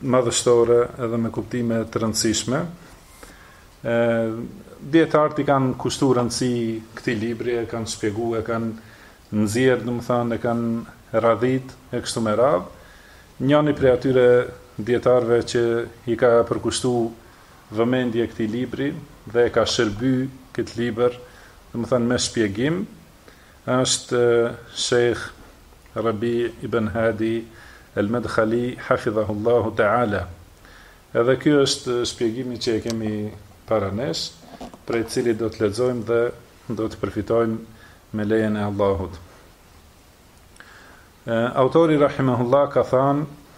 madhështore edhe me kuptime të rëndësishme. Ë dietarët i kanë kushtu rëndësi këtij libri, e kanë shpjegu, e kanë nxjerr, domethënë e kanë radhit e kështu me radh. Njani prej atyre dietarëve që i ka përkushtu vëmendje këtij libri dhe e ka shërby këtë libër, domethënë me shpjegim, është Sheikh Rabi ibn Hadi al-Madkhali hafidhahu Allahu ta'ala. Edhe ky është shpjegimi që e kemi para nesh, prej cilit do të lexojmë dhe do të përfitojmë me lejen e Allahut. Autori rahimahullahu ka thanë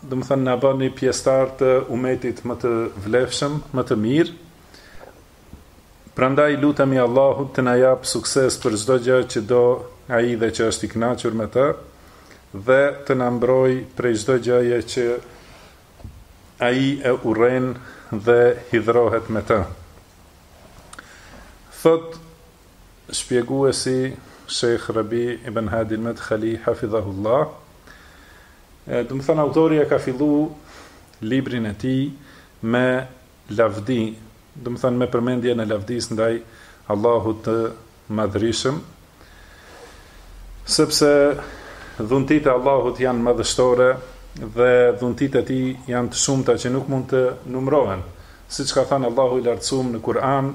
Domethënë na bëri pjesëtarë të umetit më të vlefshëm, më të mirë. Prandaj lutemi Allahut të na japë sukses për çdo gjë që do Ai dhe që është i kënaqur me të dhe të na mbrojë prej çdo gjëje që Ai e urren dhe hidhrohet me të. Thot Shpjeguesi, Shejh Rabi ibn Hadi al-Madkhali, hafidhahullah, Domethënë autori e ka fillu librin e tij me lavdi, domethënë me përmendjen e lavdisë ndaj Allahut të Madhërishëm, sepse dhuntitë e Allahut janë madhështore dhe dhuntitë e Tij janë të shumta që nuk mund të numërohen, siç ka thënë Allahu i Lartësumë në Kur'an,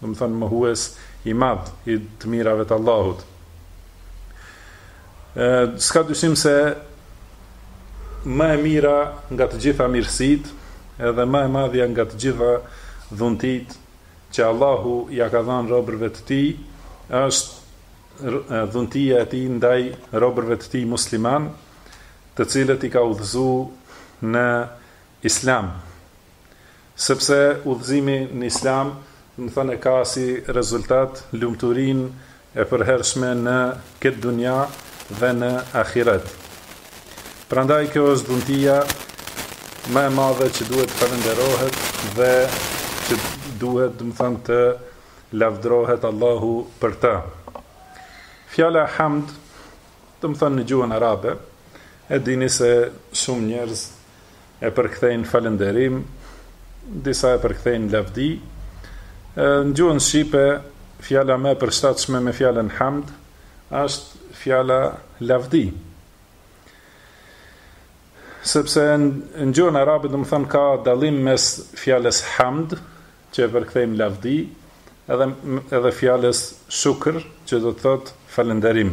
Domethënë mohues i madh i të mirave të Allahut. Ë s'ka dyshim se më e mira nga të gjitha mirësitë edhe më e madhja nga të gjitha dhuntit që Allahu ja ka dhanë robërve të tij është dhuntia e tij ndaj robërve të tij musliman, të cilët i ka udhëzu në Islam. Sepse udhëzimi në Islam, domethënë e ka si rezultat lumturinë e përhershme në këtë dunja dhe në ahiret. Prandaj kjo është dhuntia më e madhe që duhet të falënderohet dhe që duhet, domethënë të lavdërohet Allahu për të. Fjala hamd, domethënë në gjuhën arabe, e dini se shumë njerëz e përkthejnë falënderim, disa e përkthejnë lavdi. Në gjuhën shqipe, fjala më e përshtatshme me fjalën hamd është fjala lavdi. Sepse në gjuhën arabe domethënë ka dallim mes fjalës hamd, që e përkthejmë lavdi, edhe edhe fjalës shukr, që do të thotë falënderim.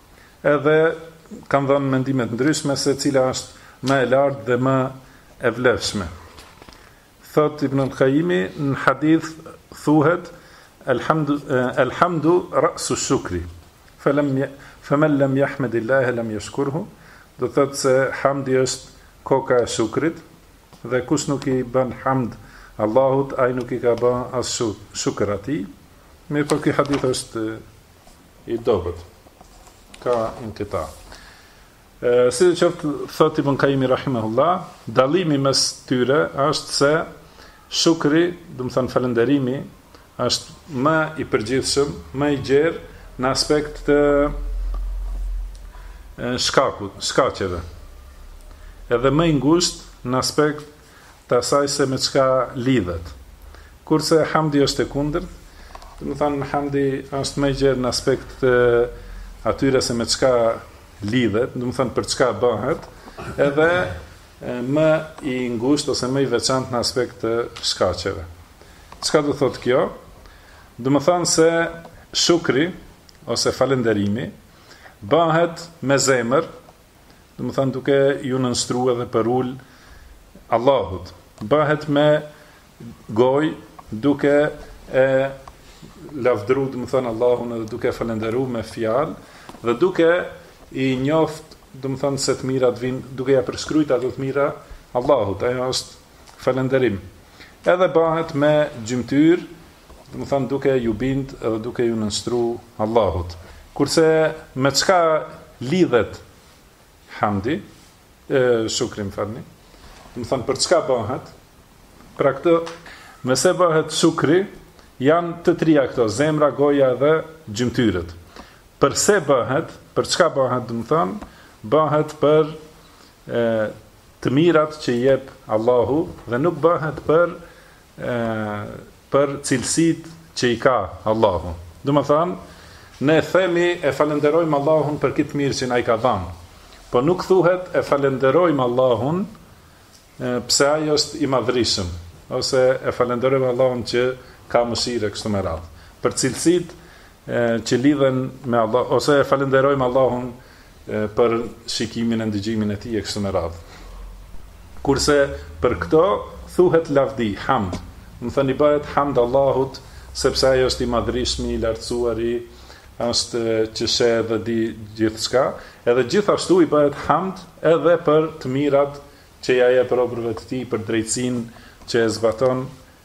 Edhe kanë dhënë mendime të ndryshme se cila është më e lartë dhe më e vlefshme. Thotë Ibn al-Qayyim në hadith thuhet alhamdu, eh, alhamdu ra'su shukri. Faman lam yahmadillah lam yashkurhu. Do të thotë se hamdi është koka e shukrit dhe kush nuk i bën hamd Allahut, ai nuk i ka bën as shukr atij. Mirëpo ky hadith është I dobët. Ka in këta. Ë sido qoftë thotë Ibn Kaimi rahimahullah, dallimi mes tyre është se shukri, domethënë falënderimi, është më i përgjithshëm, më i gjerë në aspekt të shkakut, shkaqeve. Edhe më i ngushtë në aspekt të asaj se me çka lidhet. Kurse hamdi është e kundërt, domethënë hamdi është më i gjerë në aspekt të atyre se me çka lidhet, domethënë për çka bahet, edhe më i ngushtë ose më i veçantë në aspekt të shkaqeve. Çka do thotë kjo? Domethënë se shukri ose falënderimi bahet me zemër, domethënë duke iu nënshtru edhe përul Allahut, bahet me gojë duke e lavdru domethënë Allahun edhe duke e falënderu me fjalë dhe duke i njoft domethënë se të mirat vijnë duke ia përshkrujt ato të mira Allahut, ajo është falënderim edhe bahet me gjymtyrë domethënë duke iu bind edhe duke iu nënshtru Allahut. Kurse me çka lidhet hamdi, e shukri më falni. Domethënë për çka bëhet? Pra këto me se bëhet shukri janë të trija këto, zemra, goja dhe gjymtyrët. Përse bëhet? Për çka bëhet, domethënë, bëhet për e të mirat që jep Allahu dhe nuk bëhet për për cilësitë që i ka Allahu. Domethënë, ne themi e falënderojmë Allahun për këtë mirësi na e ka dhanë. Po nuk thuhet e falënderojmë Allahun pse ai është i madhërishëm ose e falënderojmë Allahun që ka mëshirë e kështu me radhë. Për cilësitë që lidhen me Allah ose e falënderojmë Allahun për shikimin e ndëgjimin e tij e kështu me radhë. Kurse për këto thuhet lavdi, hamd. Domethënë i bëhet hamd Allahut sepse ai është i madhrishmi, i lartësuari, është që sheh dhe di gjithçka, edhe gjithashtu i bëhet hamd edhe për të mirat që ia jep robërve të tij, për drejtësinë që e zbaton,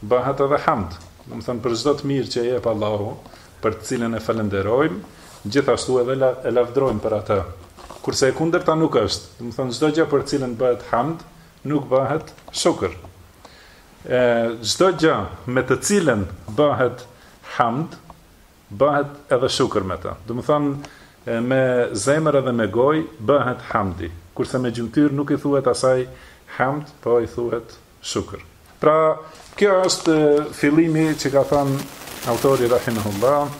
Bëhet edhe hamd, domethënë për çdo të mirë që jep Allahu, për të cilën e falënderojmë, gjithashtu edhe e lavdërojmë për atë. Kurse e kundërta nuk është, domethënë çdo gjë për të cilën bëhet hamd, nuk bëhet shukr. E çdo gjë me të cilën bëhet hamd, bëhet edhe shukr me të. Domethënë me zemër edhe me gojë bëhet hamdi. Kurse me gjymtyrë nuk i thuhet asaj hamd, po i thuhet Shukr. Pra, ky është fillimi që ka thënë autori Rahimehullah,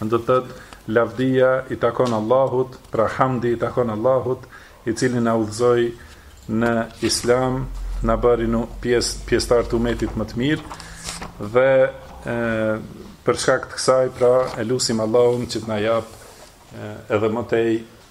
do të thotë, lavdia i takon Allahut, pra hamdi i takon Allahut, i cili na udhëzoi në islam, na bëri pjes, pjesëtar të umetit më të mirë, dhe e, për shkak të kësaj, pra e lusim Allahun që të na japë edhe më tej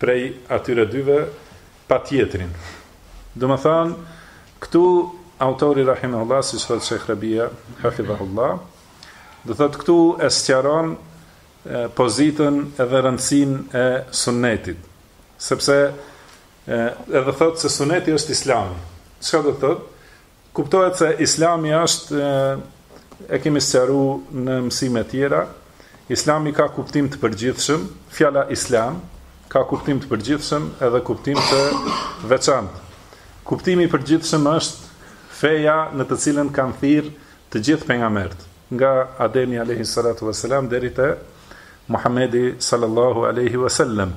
prej atyre dyve pa tjetrin. Domethanë, këtu autori Rahimahullah, siç thotë Shekh Rabia, Hafidhahullah, do thotë këtu e sqaron pozitën edhe rëndësinë e sunnetit, sepse edhe thotë se sunneti është islami. Çka do thotë? Kuptohet se Islami është e kemi sqaru në mësime tjera, Islami ka kuptim të përgjithshëm, fjala Islam ka kuptim të përgjithshëm edhe kuptim të veçantë. Kuptimi i përgjithshëm është feja në të cilën kanë thirrë të gjithë pejgamberët, nga Ademi alayhi salatu vesselam deri te Muhamedi sallallahu alaihi wasallam.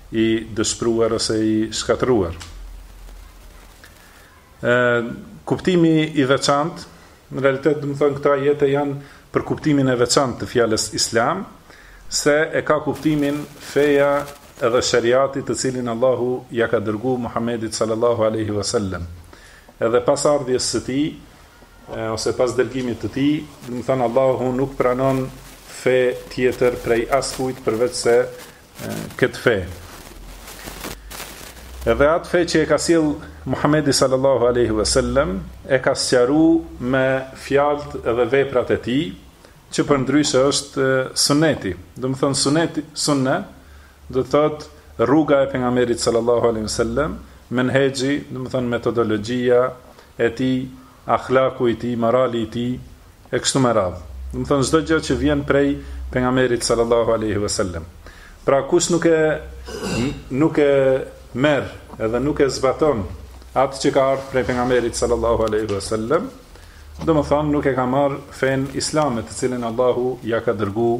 i dëshpëruar ose i shkatërruar. Ë kuptimi i veçantë, në realitet domethënë këto ajete janë për kuptimin e veçantë të fjalës Islam, se e ka kuptimin feja edhe sheriati të cilin Allahu ia ka dërgu Muhammedit sallallahu aleyhi vësallem. Edhe pas ardhjes së tij, ose pas dërgimit të tij, domethënë Allahu nuk pranon fe tjetër prej askujt përveçse këtë fe. Edhe atë fe që e ka sjellë Muhamedi sallallahu alaihi wasallam e ka sqaru me fjalët dhe veprat e tij, që përndryshe është sunneti. Domethënë sunneti, sunne do të thotë rruga e pejgamberit sallallahu alaihi wasallam, menhexhi, domethënë metodologjia e tij ahlaku i tij, morali i tij e kështu me radhë. Domethënë çdo gjë që vjen prej pejgamberit sallallahu alaihi wasallam. Pra kush nuk e nuk e merr edhe nuk e zbaton atë që ka ardhur prej pejgamberit sallallahu alaihi wasallam, domethënë nuk e ka marrë fenë islame të cilën Allahu ia ka dërgu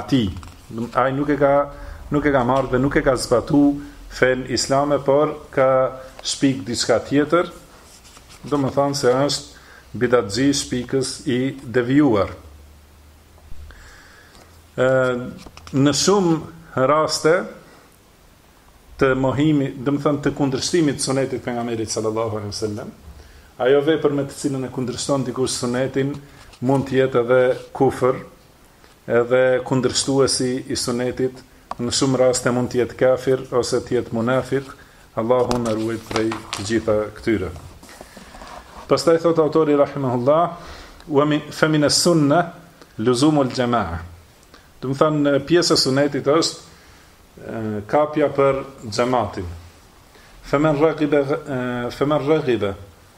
atij. Ai nuk e ka nuk e ka marrë dhe nuk e ka zbatu fenë islame, por ka shpik diçka tjetër, Domethënë se është bidatxhi shpikës i devijuar. Ë në shumë raste mohimi, domethënë të kundërshtimit të sunetit të pejgamberit sallallahu alaihi wasallam, ajo vepër me të cilën e kundërshton dikush sunetin mund të jetë edhe kufër, Edhe kundërshtuesi i Sunetit në shumë raste mund të jetë kafir ose të jetë munafik, Allahu na ruajt prej të gjitha këtyre. Pastaj thot autori rahimahullah, "Wa min fa min as-sunna luzumu al-jama'a." Domethonë pjesë e Sunetit është kapja për xhamatin. Fa man raghiba fa man raghiba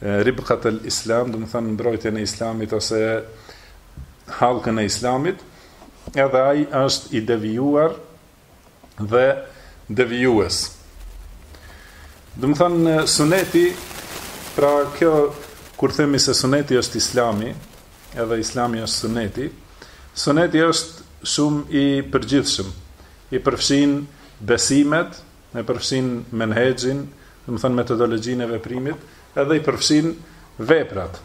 Ribqat al-Islam, domethonë mbrojtjen e Islamit ose hallkën e Islamit, edhe ai është i devijuar dhe devijues. Domethonë suneti, pra kjo kur themi se suneti është Islami, edhe Islami është suneti, suneti është shumë i përgjithshëm, i përfshin besimet, e përfshin menhexhin, domethonë metodologjinë e veprimit, edhe i përfshin veprat.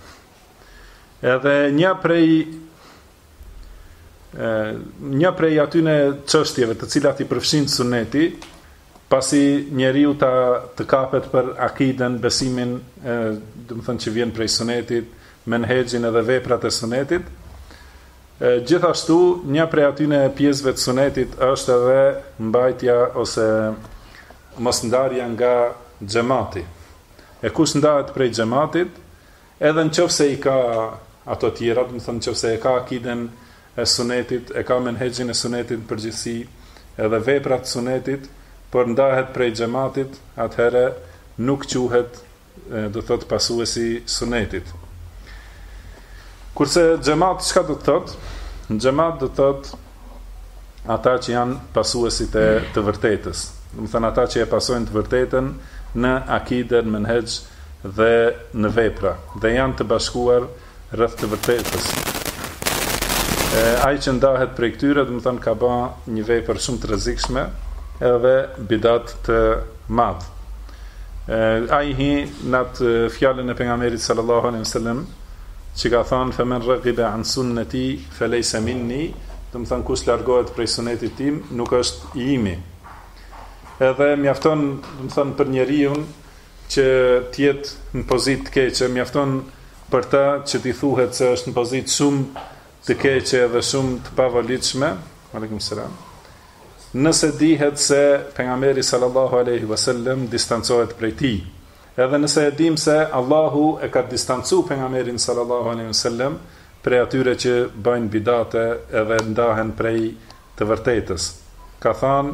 Edhe një prej ë një prej atyne çështjeve të cilat i përfshin suneti, pasi njeriu ta të kapet për akiden, besimin, ë domethonë që vjen prej sunetit, menhexhin edhe veprat e sunetit, Gjithashtu, një prej atyne pjesëve të sunetit është edhe mbajtja ose mosndarja nga xhemati. E kush ndahet prej xhematit, edhe në qoftë se i ka ato tjera, domethonë në qoftë se e ka akiden e sunetit, e ka menhexhin e sunetit në përgjithësi, edhe veprat e sunetit, por ndahet prej xhematit, atëherë nuk quhet do të thotë pasues i sunetit. Kurse xhemat çka do të thotë? Xhemat do të thotë ata që janë pasuesit e të vërtetës. Domethanë ata që e pasojnë të vërtetën në akide, menhexh dhe në vepra dhe janë të bashkuar rreth të vërtetës. E ai që ndahet prej këtyre, domethonë ka bë një vepër shumë të rrezikshme, edhe bidat të madh. E ai hin n'at fjalën e pejgamberit sallallahu alaihi wasallam, që ka thënë fa man raghiba an sunnati falaysa minni, domethonë kush largohet prej sunetit tim, nuk është i imi. Edhe mjafton, domethonë për njeriun që të jetë në pozitë të keqe, mjafton për ta që t'i thuhet se është në pozitë shumë të keqe dhe shumë të pavolitshme, aleikum selam. Nëse dihet se pejgamberi sallallahu alaihi wasallam distancohet prej tij, edhe nëse e dimë se Allahu e ka distancu pejgamberin sallallahu alaihi wasallam prej atyre që bëjnë bidate edhe ndahen prej të vërtetës. Ka thanë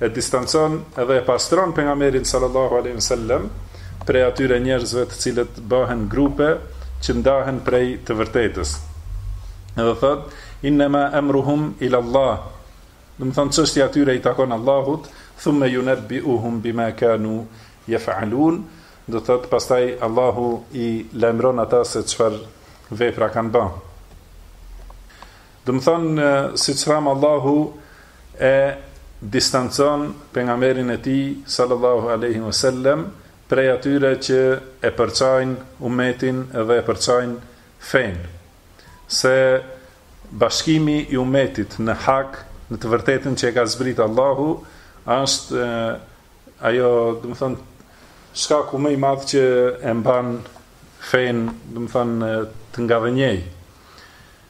e distancon edhe e pastron pejgamberin sallallahu alejhi ve sellem prej atyre njerëzve të cilët bahen grupe që ndahen prej të vërtetës. Edhe thotë innama amruhum ila Allah. Domethënë çështja e tyre i takon Allahut, thumma yunabbiuhum bima kanu yef'alun. Do thotë pastaj Allahu i lajmëron ata se çfarë vepra kanë ba. Domethënë siç thamë Allahu e distancon pejgamberin e tij sallallahu alaihi wasallam prej atyre që e përçajnë umetin dhe e përçajnë fenë. Se bashkimi i umetit në hak, në të vërtetën që e ka zbrit Allahu, është e, ajo, domethënë, shkaku më i madh që e mban fenë, domethënë, të ngadhënjejë.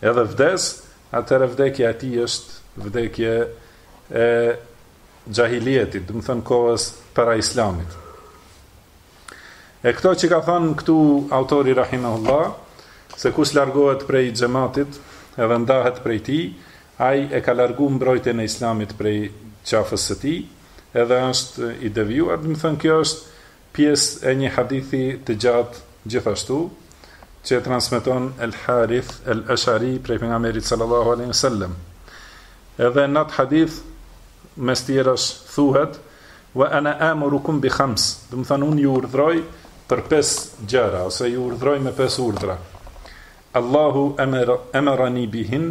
edhe vdes, atëherë vdekja e tij është vdekje e xhahilijetit, domethënë kohës para islamit. E këto që i ka thënë këtu autori rahimahullah, se kush largohet prej xhematit edhe ndahet prej tij, ai e ka largu mbrojtjen e islamit prej qafës së tij, edhe është i devijuar, domethënë kjo është Pjesë e një hadithi të gjatë gjithashtu, që e transmeton El Harith El Esh'ari prej Pejgamberit sallallahu alejhi ve sellem. Edhe në atë hadith mes tjerash thuhet wa ana amurukum bi khams, domethënë unë ju urdhroj për pesë gjëra ose ju urdhroj me pesë urdhra. Allahu amara amarani bihin,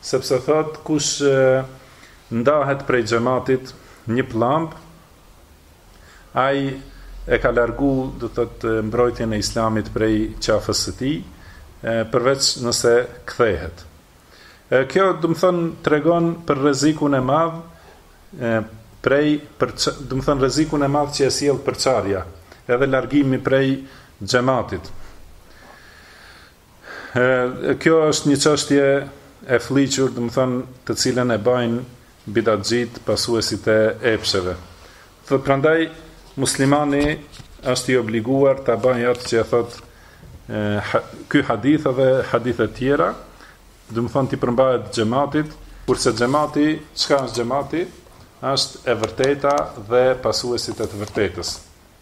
Sepse thotë kush ndahet prej xhematit një pllamb ai e ka largu domethënë mbrojtjen e Islamit prej qafës së tij përveç nëse kthehet. E kjo domethënë tregon për rrezikun e madh e prej për domethënë rrezikun e madh që e sjell përçarja edhe largimi prej xhematit. E kjo është një çështje e flliqur, domethënë, të cilën e bajnë bidatxhit, pasuesit e epsheve. Thotë prandaj muslimani është i obliguar ta bajë atë që e thotë ky hadith dhe hadithe të tjera, domethënë t'i përmbahet xhematit, kurse xhemati, çka është xhemati? Është e vërteta dhe pasuesit e të vërtetës.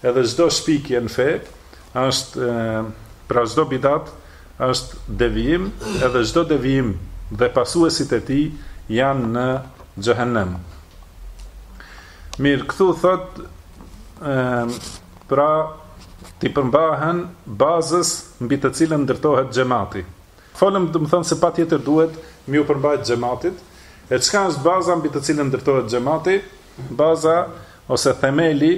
Edhe çdo shpikje në fe, pra çdo bidat është devijim edhe çdo devijim dhe pasuesit e tij janë në xhehenem. Mirë, këtu thot pra t'i përmbahen bazës mbi të cilën ndërtohet xhamati. Folëm domethënë se patjetër duhet me iu përmbajt xhamatit. E çka është baza mbi të cilën ndërtohet xhamati? Baza ose themeli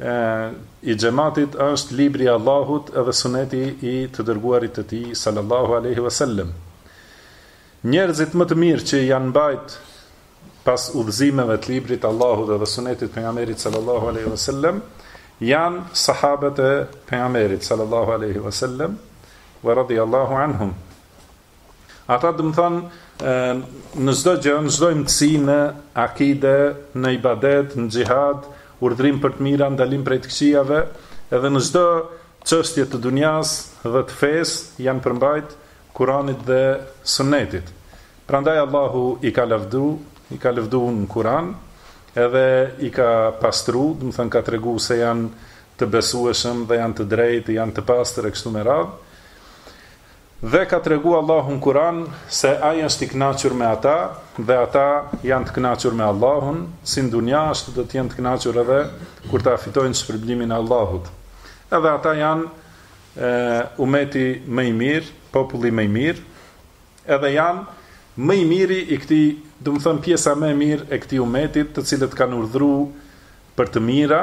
i xhematit është libri i Allahut dhe suneti i të dërguarit të tij sallallahu alaihi wasallam. Njerëzit më të mirë që janë mbajt pas udhëzimeve të librit të Allahut dhe sunetit të pejgamberit sallallahu alaihi wasallam janë sahabët e pejgamberit sallallahu alaihi wasallam wa radiyallahu anhum. Ata domethënë në çdo gjë, në çdo imtësi në akide, në ibadet, në xhihad, urdhërim për të mira, ndalim prej të këqijave, edhe në çdo çështje të dunjas dhe të fesë janë përmbajt Kur'anit dhe Sunnetit. Prandaj Allahu i ka lavdu, i ka lëvdu në Kur'an, edhe i ka pastru, domethënë ka tregu se janë të besueshëm dhe janë të drejtë, janë të pastër e kështu me radhë. Dhe ka tregu Allahu në Kur'an se Ai është i kënaqur me ata dhe ata janë të kënaqur me Allahun, si në dunja ashtu do të jenë të kënaqur edhe kur ta fitojnë shpërblimin e Allahut. Edhe ata janë e, umeti më i mirë, populli më i mirë, edhe janë më i miri i këtij, domethënë pjesa më e mirë e këtij umetit, të cilët kanë urdhru për të mira,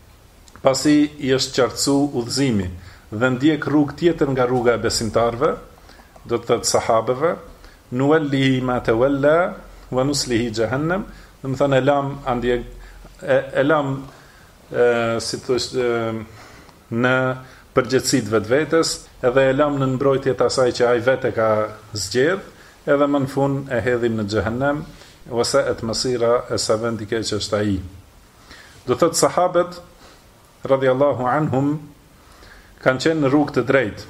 pasi i është qartësu udhëzimi dhe ndjek rrugë tjetër nga rruga e besimtarëve, do të thotë sahabëve, Nuwallihi ma tawalla wa nuslihi jahannam, domethënë e lam andje e, e lam e, si të thush e, në përgjegjësi të vetvetes, edhe e lam nën mbrojtje të asaj që ai vetë e ka zgjedh, edhe më në fund e hedhim në xhehenem, wa saet masira e sa vend i keq është ai. Do të thotë sahabët radhiyallahu anhum kanë qenë në rrugë të drejtë,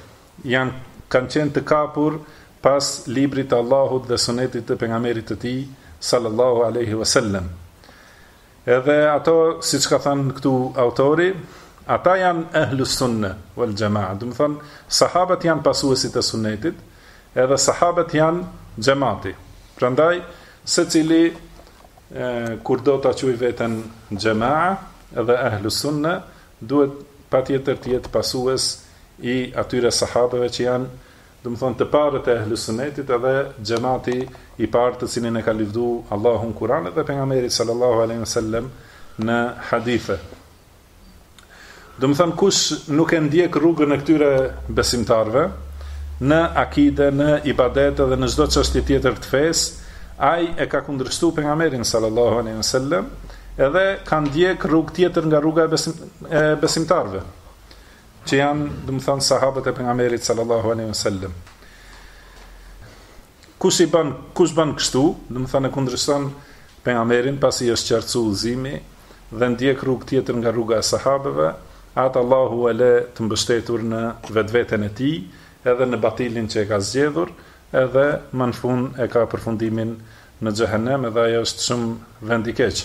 janë kanë qenë të kapur pas librit të Allahut dhe sunetit të pejgamberit të tij sallallahu alaihi wasallam. Edhe ato, siç ka thanë këtu autori, ata janë ehlu sunne wal jamaa. Domethënë sahabët janë pasuesit e sunetit, edhe sahabët janë xhamati. Prandaj secili kush do ta quaj veten xhemaa dhe ehlu sunne duhet patjetër të jetë pasues i atyre sahabëve që janë domethënë të parët e ehlu sunnetit edhe xhemati i parë të cilin e ka lëvdu Allahu në Kur'an dhe pejgamberi sallallahu alaihi wasallam në hadithe Domethënë kush nuk e ndjek rrugën e këtyre besimtarëve në akide, në ibadet edhe në çdo çështje tjetër të fesë, ai e ka kundërshtu pejgamberin sallallahu alaihi wasallam, edhe ka ndjek rrugë tjetër nga rruga e, besim, e besimtarëve, që janë, domethënë, sahabët e pejgamberit sallallahu alaihi wasallam. Kush i bën, kush bën kështu, domethënë e kundërshton pejgamberin pasi është qartësu udhëzimi dhe ndjek rrugë tjetër nga rruga e sahabëve, atë Allahu e lë të mbështetur në vetveten e tij, edhe në batilin që e ka zgjedhur, edhe më në fund e ka përfundimin në xhehenem edhe ai është shumë vend i keq.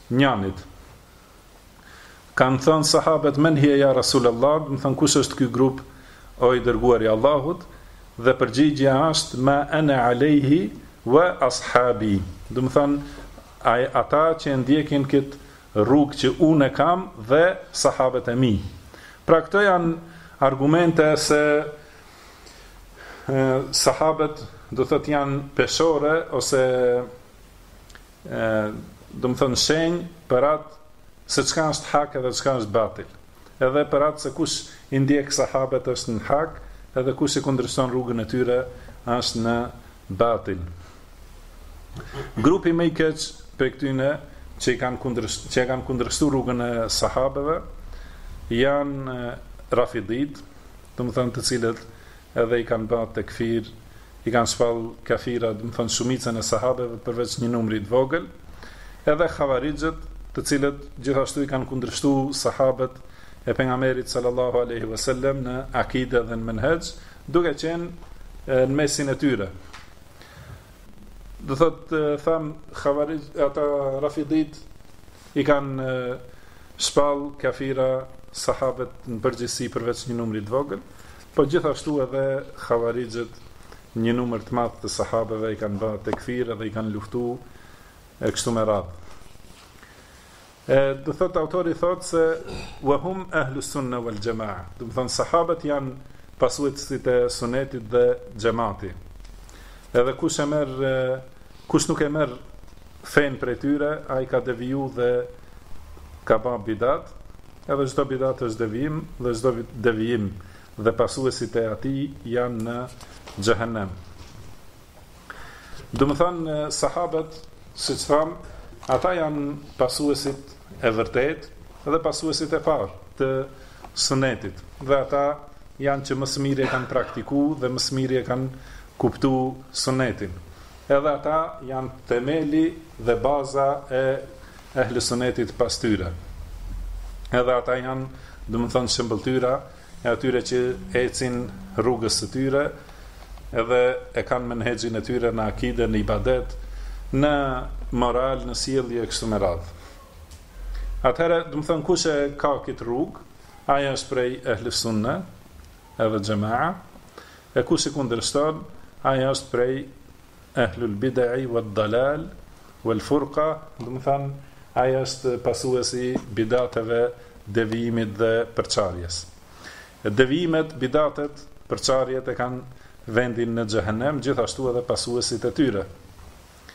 Njanit. Kanë thënë sahabët men hije ja Rasulëllah, domethënë kush është ky grup o i dërguar i Allahut, dhe përgjigjja është ma ana alejhi wa ashabi. Domethënë ai ata që e ndjekin kët rrugë që unë kam dhe sahabët e mi. Pra këto janë argumente se sahabët do thot janë peshore ose domethënë shenjë për atë se çka është hak dhe çka është batil. Edhe për atë se kush i ndjek sahabët është në hak, edhe kush e kundërshton rrugën e tyre është në batil. Grupi më i keq prej këtyne që i kanë kundërshtu që kanë kundërshtu rrugën e sahabëve janë rafiditë, domethënë të cilët edhe i kanë ba tekfir, i kanë shpall kafira, domethënë shumicën e sahabëve përveç një numri të vogël, edhe Khawarixhët, të cilët gjithashtu i kanë kundërshtu sahabët e Pejgamberit sallallahu alejhi ve sellem në akide dhe në menhexh, duke qenë në mesin e tyre. Do thotë tham Khawarixh ata Rafiditë i kanë shpall kafira sahabët në përgjithësi përveç një numri të vogël, Po gjithashtu edhe Khavarixhët një numër të madh të Sahabëve i kanë ba tekfir edhe i kanë luftu e kështu me radhë. E do thot autori thot se wa hum ahlu sunna wal jamaa. Domethënë sahabët janë pasuesit e sunetit dhe xhemati. Edhe kush e merr kush nuk e merr Fenë prej tyre, ai ka deviju dhe ka ba bidat, edhe çdo bidat është devijim dhe çdo devijim dhe pasuesit e tij janë në xhehenem. Domethënë sahabët, siç thamë, ata janë pasuesit e vërtetë dhe pasuesit e parë të Sunetit dhe ata janë që më së miri e kanë praktiku dhe më së miri e kanë kuptu Sunetin. Edhe ata janë themeli dhe baza e Ehli Sunetit pas tyre. Edhe ata janë, domethënë, shëmbëlltyra e atyre që ecin rrugës së tyre, edhe e kanë menhexhin e tyre në akide, në ibadet, në moral, në sjellje e kështu me radhë. Atëherë, domethënë kush e ka këtë rrugë, ai është prej ehli sunne, edhe xhema'a, e kush i kundërshton, ai është prej ehlul bida'i wad dalal wal furqa, domethënë ai është pasues i bidateve, devijimit dhe përçarjes. Devijimet, bidatet, përçarjet e kanë vendin në xhehenem, gjithashtu edhe pasuesit e tyre.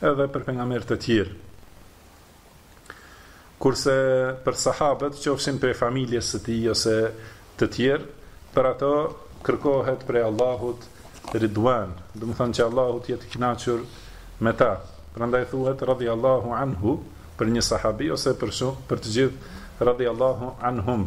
edhe për pejgamberë të tjerë. Kurse për sahabët, qofshin prej familjes së tij ose të tjerë, për ato kërkohet prej Allahut ridwan, domethënë që Allahu të jetë i kënaqur me ta. Prandaj thuhet radhiyallahu anhu për një sahabi ose për shumë, për të gjithë radhiyallahu anhum.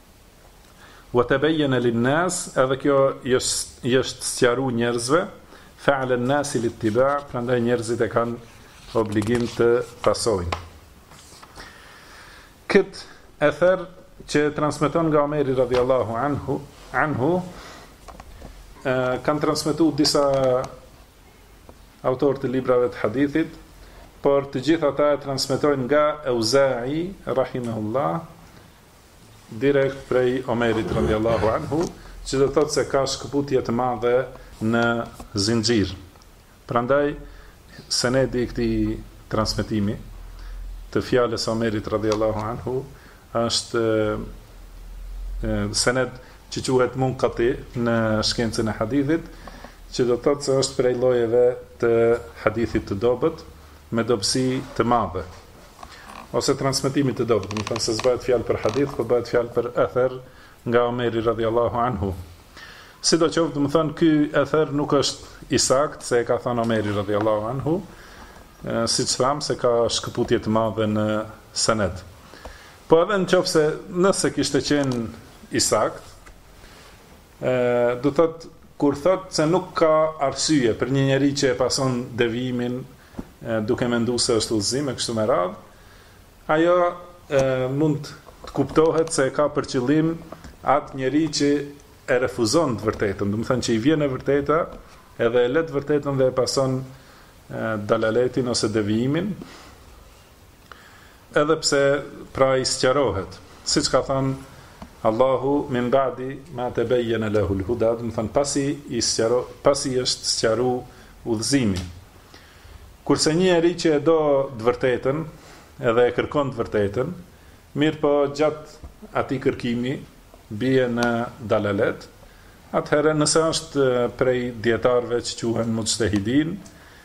Wa tabayyana lin-nas, edhe kjo i është sqaru njerëzve, fa 'ala an-nas al-ittiba', prandaj njerëzit e kanë obligim të pasojnë. Kët ether që e transmeton nga Omeri radhiyallahu anhu, kanë transmetu disa autorë të librave të hadithit, por të gjithë ata e transmetojnë nga Auza'i rahimahullah, direkt prej Omerit radijallahu anhu, që do të thotë se ka shkëputje të madhe në zinxhir. Prandaj senedi i këtij transmetimi të fjalës së Omerit radijallahu anhu është sened që quhet munqati në shkencën e hadithit, që do të thotë se është prej llojeve të hadithit të dobët me dobësi të madhe. ose transmetimit të dobët, domethënë se s'bahet fjalë për hadith, por bëhet fjalë për ether nga Omeri radhiyallahu anhu. Sidoqoftë, domethënë ky ether nuk është i saktë se e ka thënë Omeri radhiyallahu anhu, siç thamë se ka shkëputje të madhe në senet. Po edhe në qoftë se nëse kishte qenë i saktë, Do të thotë kur thotë se nuk ka arsye për një njeri që e pason devijimin duke mendu se është udhëzim e kështu me radhë, ajo e, mund të kuptohet se e ka për qëllim atë njeri që e refuzon të vërtetën, domethënë që i vjen e vërteta, edhe e lë vërtetën dhe e pason dalaletin ose devijimin, Edhe pse pra i sqarohet, siç ka thënë Allahu min ba'di ma tebeyyene lehul huda, domethënë pasi i sqaro, pasi është sqaru udhëzimi. Kurse një njeri që e do të vërtetën, edhe e kërkon të vërtetën, mirëpo gjatë atij kërkimi bie në dalalet, atëherë nëse është prej dietarëve që quhen muxhtehidin,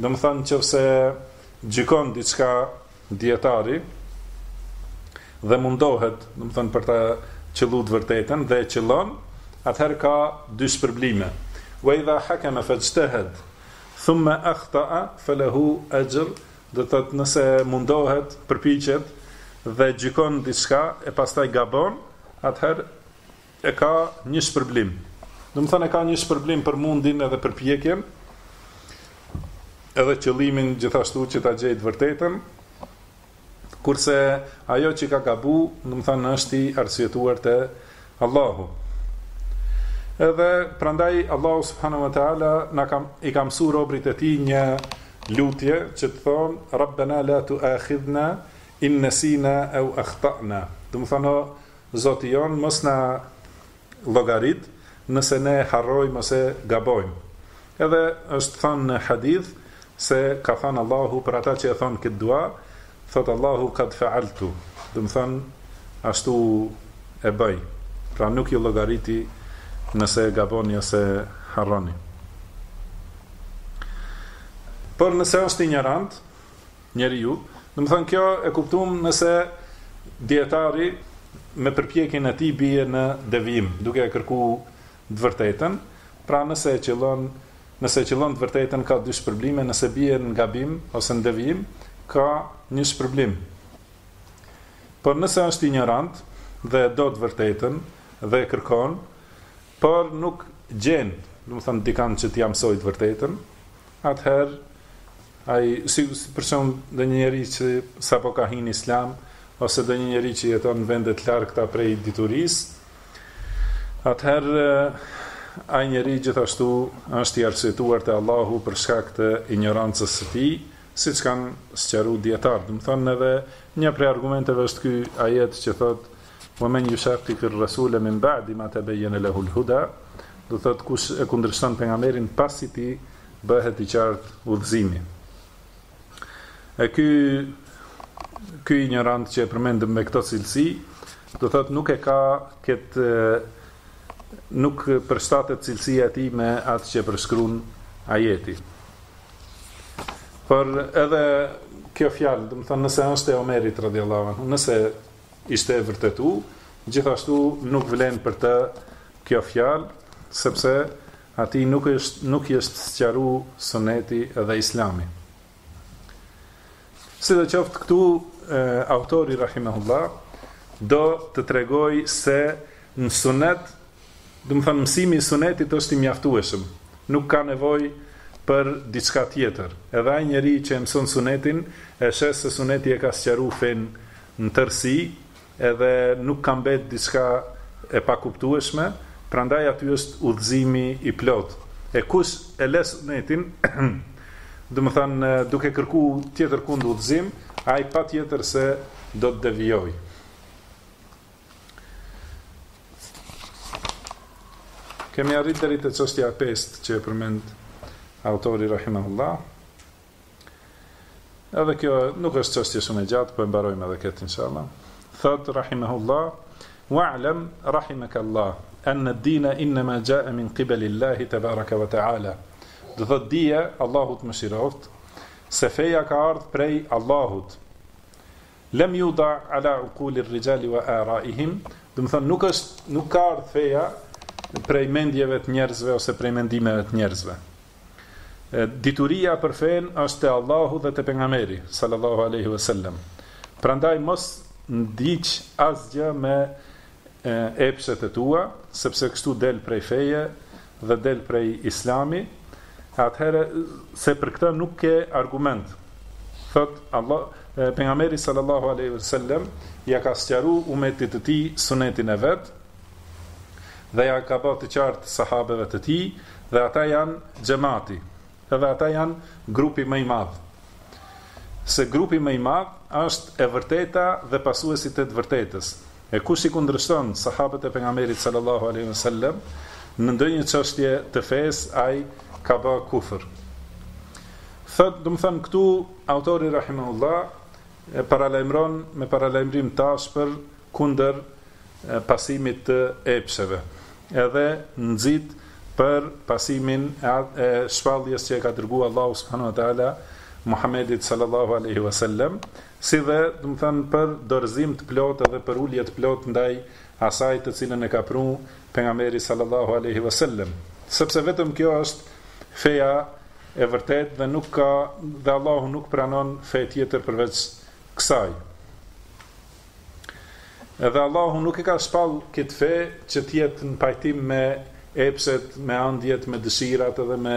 Domethënë nëse gjykon diçka dietari dhe mundohet, domethënë për ta qëllu të vërtetën dhe e qëllon, atëherë ka dy shpërblime. Wa idha hakama fajtahada thumma akhta'a falahu ajr, do të thotë nëse mundohet, përpiqet dhe gjykon diçka e pastaj gabon, atëherë e ka një shpërblim. Domethënë e ka një shpërblim për mundin edhe përpjekjen, edhe qëllimin gjithashtu që ta gjejë të vërtetën. Kurse ajo që ka gabu, domethënë është i arsyetuar te Allahu. Edhe prandaj Allahu subhanahu wa taala na ka i ka mësuar robrit e tij një lutje që të thonë Rabbana la tu'akhidhna in nasina aw akhtana. Domethënë Zoti jonë mos na llogarit nëse ne harrojmë ose gabojmë. Edhe është thënë në hadith se ka thënë Allahu për ata që e thonë këtë dua, thotë Allahu kad faaltu, domethënë ashtu e bëj. Pra nuk ju llogaris nëse gaboni ose harroni. Por nëse është injorant, njeriu, domethënë kjo e kuptum nëse dietari me përpjekjen e tij bie në devijim, duke e kërkuar të vërtetën, pra nëse e qëllon, nëse e qëllon të vërtetën ka dy shpërblime, nëse bie në gabim ose në devijim, ka një shpërblim. Por nëse është injorant dhe e do të vërtetën dhe e kërkon, por nuk gjen, domethënë dikënd që t'ia mësojë të vërtetën, atëherë ai si për shembull ndonjë njeri që sapo ka hyrë në islam ose ndonjë njeri që jeton në vende të largëta prej diturisë, atëherë ai njeri gjithashtu është i arsyetuar te Allahu për shkak të injorancës së tij, siç kanë sqaruar dijetarët. Domethënë edhe një prej argumenteve është ky ajet që thotë Wa man yushaqiq ar-rasula min ba'di ma tabayyana lahu al-huda, do të thotë kush e kundërshton pejgamberin pasi t'i bëhet i qartë udhëzimi. E ky ky injorant që e përmendëm me këto cilësi, do thot nuk e ka këtë nuk përshtatet cilësia e tij me atë që përshkruan ajeti. Por edhe kjo fjalë, do të thonë nëse është e Omerit radhiyallahu anhu, nëse Është e vërtetu, gjithashtu nuk vlen për të kjo fjalë, sepse atij nuk është nuk i është sqaru Suneti dhe Islami. Sidoqoftë këtu autori rahimehullah do të tregojë se në Sunet Domethënë mësimi i Sunetit është i mjaftueshëm, nuk ka nevojë për diçka tjetër. Edhe ai njeri që e mëson Sunetin e sheh se Suneti e ka sqaru fenë në tërësi edhe nuk ka mbetë diçka e pakuptueshme, prandaj aty është udhëzimi i plotë. E kush e lë Sunetin, domethënë duke kërku tjetër kund udhëzim, ai patjetër se do të devijojë. Kemi arrit deri te çështja e pestë që e përmend autori rahimahullah. Edhe kjo nuk është çështje shumë e gjatë, po e mbarojmë edhe këtë inshallah. Thot rahimahullah, wa'lam rahimakallah an ad-din inma ja'a min qibali Allah tebaraka wa ta'ala. Do thot dije Allahu të mëshiroft se feja ka ardh prej Allahut. Lam yuda ala uquli rrijali wa araihim, domethënë nuk është nuk ka ardh feja prej mendjeve të njerëzve ose prej mendimeve të njerëzve. Dituria për fenë është te Allahu dhe te pejgamberi sallallahu alaihi wasallam. Prandaj mos ndiq asgjë me epshet e tua, sepse kështu del prej feje dhe del prej Islami, atëherë se për këtë nuk ke argument. Thot Allah, pejgamberi sallallahu alaihi wasallam ja ka sqaru umetit të tij sunetin e vet dhe ja ka ba të qartë sahabeve të tij dhe ata janë xhemati. Edhe ata janë grupi më i madh. Se grupi më i madh është e vërteta dhe pasuesit e të vërtetës. E kush i kundërshton sahabët e Pejgamberit sallallahu alejhi ve sellem në ndonjë çështje të fesë, ai ka ba kufër. Thot, domethënë këtu autori rahimahullah e paralajmëron me paralajmërim të ashpër kundër pasimit të epsheve. Edhe nxit për pasimin e shpalljes që e ka dërguar Allahu subhanahu wa taala Muhammedit sallallahu alaihi wasallam si dhe, domethënë, për dorëzim të plotë dhe për ulje të plotë ndaj asaj të cilën e ka pru Pejgamberi sallallahu alejhi ve sellem, sepse vetëm kjo është feja e vërtetë dhe nuk ka dhe Allahu nuk pranon fe tjetër përveç kësaj. Edhe Allahu nuk e ka shpall këtë fe që të jetë në pajtim me epshet, me andjet, me dëshirat edhe me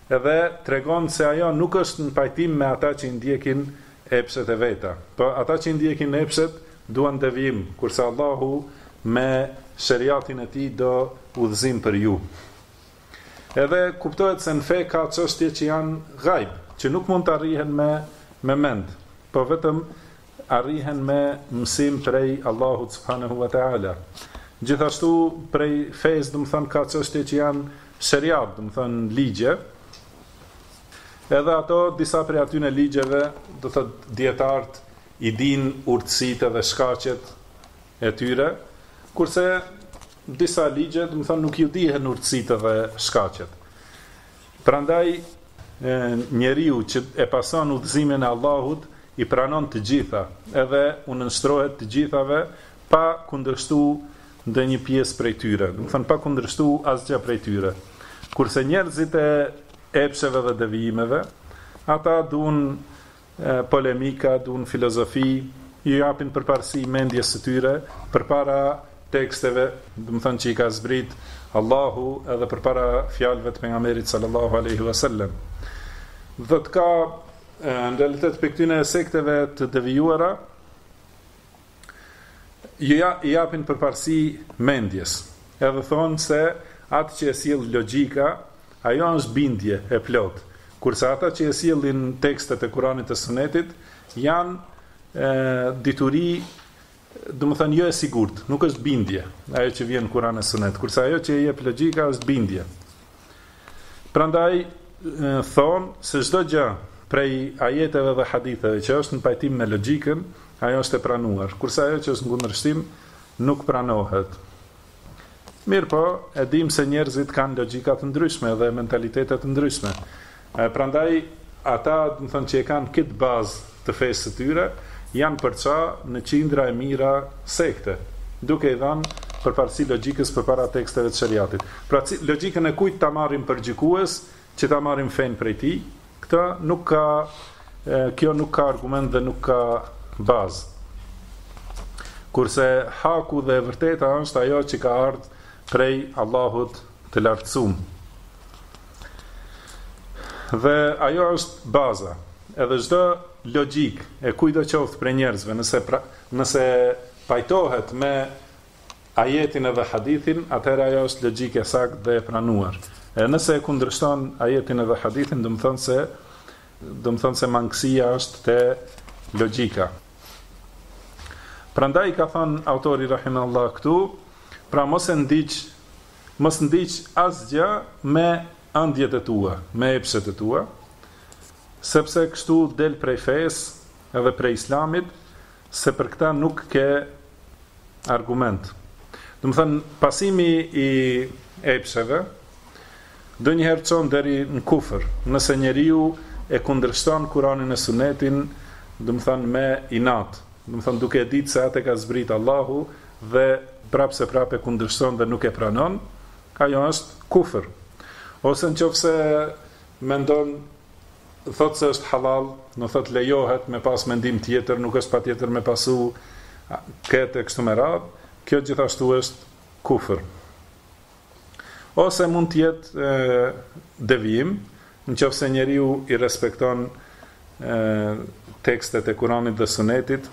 Edhe tregon se ajo nuk është në pajtim me ata që i ndjekin epshet e veta. Pra, ata që i ndjekin epshet duan devijim, kurse Allahu me sheriatin e Tij do udhëzim për ju. Edhe kuptohet se në fe ka çështje që janë gajb, që nuk mund të arrihen me me mend, po vetëm arrihen me mësim prej Allahut subhanehu ve teala. Gjithashtu prej fesë, domethënë ka çështje që janë sheriat, domethënë ligje. Edhe ato disa prej atyne ligjeve, do të thotë dijetarët i dinë urtësitë dhe shkaqet e tyre, kurse disa ligje, domethënë nuk ju dihen urtësitë dhe shkaqet. Prandaj njeriu që e pason udhëzimin e Allahut i pranon të gjitha, edhe u nënshtrohet të gjithave pa kundërshtu ndonjë pjesë prej tyre, domethënë pa kundërshtu asgjë prej tyre. Kurse njerëzit e epsheve dhe devijimeve, ata duan Polemika, dun filozofi, ju japin përparësi mendjes së tyre, përpara teksteve, domethënë që i ka zbrit Allahu edhe përpara fjalëve të pejgamberit sallallahu alaihi wasallam. Dhe te ka në realitet prej këtyne sekteve të devijuara, ju ja i japin përparësi mendjes. Edhe thonë se atë që e sjell logjika, ajo është bindje e plotë, kurse ata që e sjellin tekstet e Kuranit e Sunetit janë e, dituri domethënë jo e sigurt, nuk është bindje ajo që vjen Kur'an e Sunet, kurse ajo që e jep logjika është bindje. Prandaj thonë se çdo gjë prej ajeteve dhe haditheve që është në pajtim me logjikën, ajo është e pranuar, kurse ajo që është në kundërshtim nuk pranohet. Mirëpo, e dimë se njerëzit kanë logjika të ndryshme dhe mentalitete të ndryshme. Prandaj ata, domethënë, që e kanë këtë bazë të fesë së tyre, janë përça në qindra e mijëra sekte, duke i dhanë përparësi logjikës përpara teksteve të Sheriatit. Pra, logjikën e kujt ta marrim për gjykues, që ta marrim fenë prej tij, këtë nuk ka kjo nuk ka argument dhe nuk ka bazë. Kurse haku dhe e vërteta është ajo që ka ardh prej Allahut të lartësum. Dhe ajo është baza. Edhe çdo logjikë e kujdo qoftë prej njerëzve, nëse pra, nëse pajtohet me ajetin edhe hadithin, atëherë ajo është logjikë e saktë dhe e pranuar. E nëse e kundërshton ajetin edhe hadithin, domethënë se domethënë se mangësia është te logjika. Prandaj ka thënë autori rahimallahu këtu, pra mos e ndiq mos ndiq asgjë me ëndjet e tua, me epshet e tua, sepse kështu del prej fesë edhe prej Islamit, se për këtë nuk ke argument. Domethënë pasimi i epsheve ndonjëherë çon deri në kufër, nëse njeriu e kundërshton Kur'anin e Sunetin, domethënë me inat. domethënë duke e ditë se atë e ka zbritë Allahu dhe prapëseprapë e kundërshton dhe nuk e pranon, ajo është kufër. Ose në qoftë se mendon thotë se është halal, thotë lejohet me pas mendim tjetër, nuk është patjetër me pasu këtë e kështu me radhë, kjo gjithashtu është kufër. Ose mund të jetë devijim, në qoftë se njeriu i respekton tekstet e Kuranit dhe Sunetit,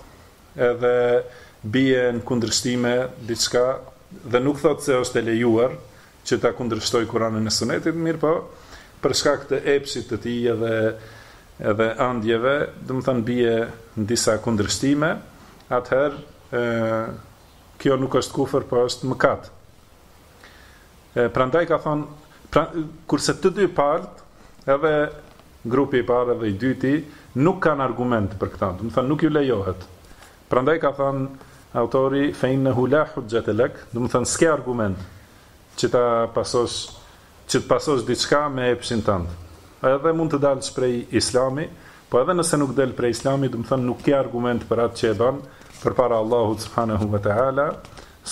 edhe bie në kundërshtime diçka dhe nuk thotë se është e lejuar që ta kundërshtojë Kuranin e Sunetit, mirëpo, për shkak të epshit të tij edhe edhe ëndjeve, domethënë bie në disa kundërshtime, atëherë Kjo nuk është kufër, po është mëkat. E prandaj ka thon, pra, kurse të dy palët, edhe grupi i parë dhe i dyti nuk kanë argument për këtë. Domethënë nuk ju lejohet. Prandaj ka thon autori fe innehu la huxhete lek, domethënë s'ke argument që ta pasosh që të pasosh diçka me epshin tënd edhe mund të dalsh prej islami po edhe nëse nuk del prej islami domethënë nuk ke argument për atë që e bën përpara Allahut subhanahu wa taala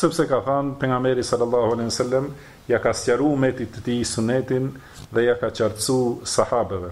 sepse ka thënë pejgamberi sallallahu alaihi wasallam ja ka sqaruar umetit të tij sunetin dhe ja ka qartësuar sahabeve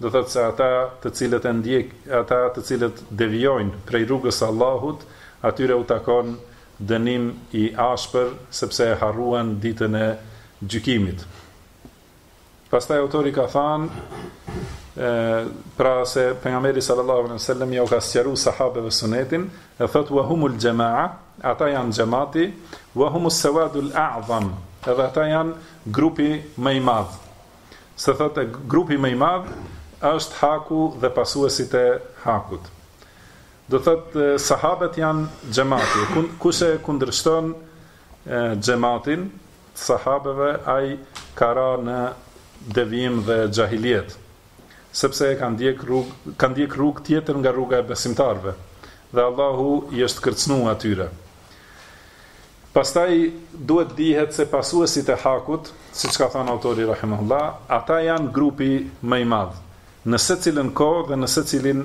do thotë se ata të cilët e ndjek ata të cilët devijojnë prej rrugës së Allahut atyre u takon dënim i ashpër sepse e harruan ditën e gjykimit pastaj autori ka thanë e pra se pejgamberi sallallahu alejhi wasallam ja u ka sqaruar sahabeve sunetin e thotë wa humul xhemaa ata janë xhemati wa humus sawadul a'zam edhe ata janë grupi më i madh Se thotë grupi më i madh është Haku dhe pasuesit e Hakut. Do thotë sahabët janë xhemati, kush e kundërshton xhematin e sahabëve ai ka ra në devijim dhe xhahilijet, sepse e ka ndjek rrugë, ka ndjek rrugë tjetër nga rruga e besimtarëve dhe Allahu i është kërcnu atyre. Pastaj duhet dihet se pasuesit e Hakut, siç ka thënë autori rahimehullah, ata janë grupi më i madh, në secilën kohë dhe në secilin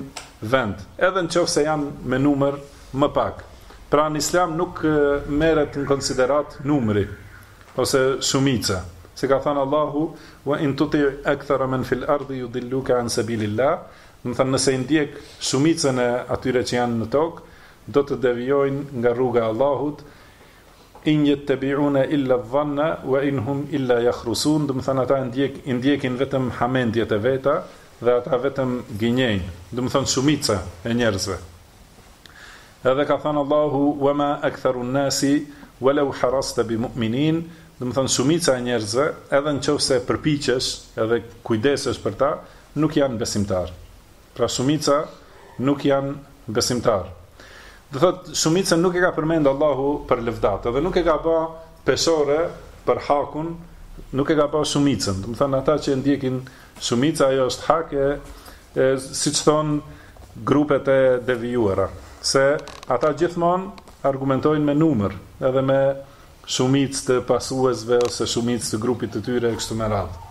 vend, edhe në qoftë se janë me numër më pak. Pra në Islam nuk merret në konsideratë numri, ose shumica. Siç ka thënë Allahu, "Wa in tuti' akthara man fil ardhi yudilluka an sabilillah", domethënë nëse i ndjek shumicën e atyre që janë në tokë, do të devijojnë nga rruga e Allahut, in yettebi'une illa dhanna wa in hum illa yakhrusun, domethënë ata i ndjekin vetëm hamendjet e veta dhe ata vetëm gënjejnë, domethënë shumica e njerëzve. Edhe ka thënë Allahu wama aktharun nasi walau harasta bimu'minin, domethënë shumica e njerëzve, edhe në qoftë se përpiqesh, edhe kujdesesh për ta, nuk janë besimtarë. Pra shumica nuk janë besimtar. Do thot shumicën nuk e ka përmend Allahu për lëvdat, dhe nuk e ka ba peshore për hakun, nuk e ka ba shumicën. Domethënë ata që e ndjekin shumica ajo është hak e, e siç thon grupet e devijuara, se ata gjithmonë argumentojnë me numër, edhe me shumicë të pasuesve ose shumicë të grupit të tyre e kështu me radhë.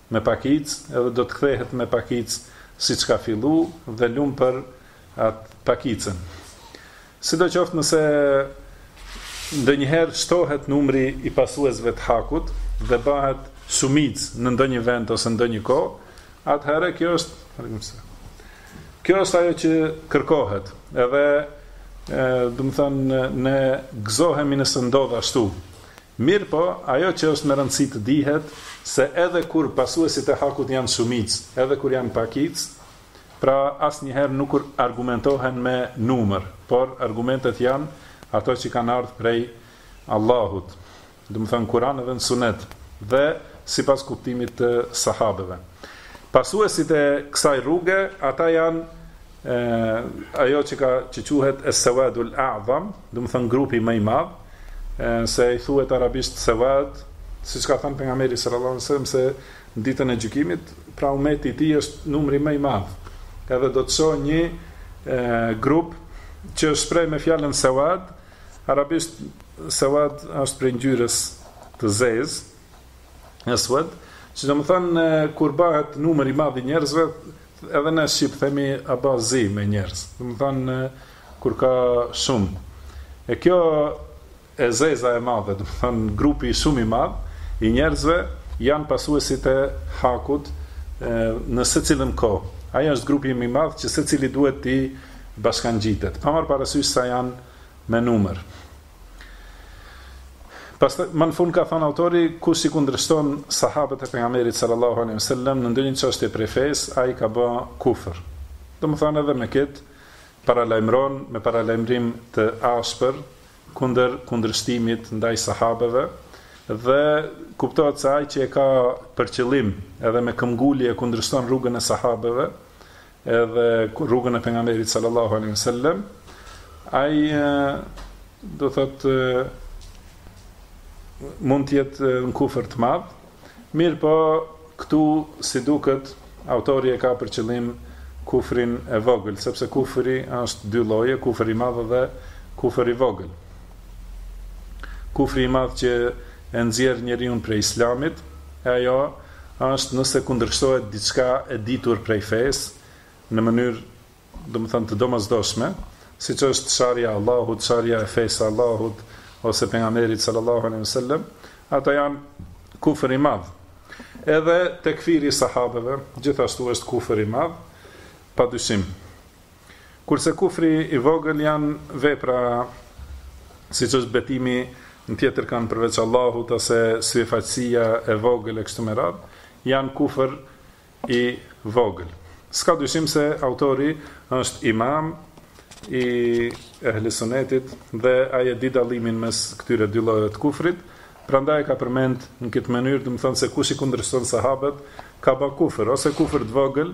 me pakicë edhe do të kthehet me pakicë siç ka fillu dhe lum për atë pakicën. Sidoqoftë nëse ndonjëherë shtohet numri i pasuesve të Hakut dhe bahet shumicë në ndonjë vend ose ndonjë kohë, atëherë kjo është Kjo është ajo që kërkohet. Edhe domethënë ne gëzohemi nëse ndodh ashtu. Mirëpo, ajo që është me rëndësi të dihet, se edhe kur pasuesit e Hakut janë shumicë, edhe kur janë pakicë, pra asnjëherë nuk argumentohen me numër, por argumentet janë ato që kanë ardh prej Allahut, domethënë Kur'an dhe në Sunet, dhe sipas kuptimit të Sahabëve. Pasuesit e kësaj rruge, ata janë ajo që ka që quhet es-Sevadul A'zam, domethënë grupi më i madh, se i thuhet arabisht sevad, siç ka thënë pejgamberi sallallahu alajhi wasallam se ditën e gjykimit, pra umeti i tij është numri më i madh. Edhe do të shohë një e, grup që është shpreh me fjalën sevad, arabisht sevad është prej ngjyrës të zezë, esved, që do të thon kur bëhet numri i madh i njerëzve, Edhe ne shqip themi a ba zi me njerëz, domethanë kur ka shumë. E kjo e zeza e madhe, domethanë grupi shumë i madh i njerëzve janë pasuesit e hakut në secilën kohë. Ai është grupi i madh që secili duhet t'i bashkangjitet, pa marrë parasysh sa janë me numër. Pastaj, në fund ka thënë autori, kush i kundërshton sahabët e pejgamberit sallallahu alaihi wasallam në ndonjë çështje prej fesë, ai ka bë kufër. Domethënë edhe me këtë paralajmëron me paralajmërim të ashpër kundër kundërshtimit ndaj sahabëve dhe kuptohet se ai që e ka për qëllim edhe me këmbëngulje e kundërshton rrugën e sahabëve, edhe rrugën e pejgamberit sallallahu alaihi wasallam ai doemos mund të jetë në kufër të madh mirëpo këtu si duket autori e ka për qëllim kufrin e vogël sepse kufri është dy lloje kufër i madh dhe kufër i vogël kufri i madh që e nxjerr njeriun prej islamit e ajo është nëse kundërshtohet diçka e ditur prej fesë në mënyrë domethënë të domosdoshme, siç është sharja e Allahut, sharja e fesë së Allahut ose pejgamberit sallallahu alejhi ve sellem, ato janë kufër i madh. Edhe tekfiri i sahabëve gjithashtu është kufër i madh, padyshim. Kurse kufri i vogël janë vepra siç është betimi në tjetërkënd përveç Allahut ose syfaqësia e vogël e kështu me radh, janë kufër i vogël. S'ka dyshim se autori është imam i ehli sunetit dhe ai e di dallimin mes këtyre dy llojeve të kufrit, prandaj e ka përmend në këtë mënyrë, domethënë se kush i kundërshton sahabët ka ba kufër, ose kufër të vogël,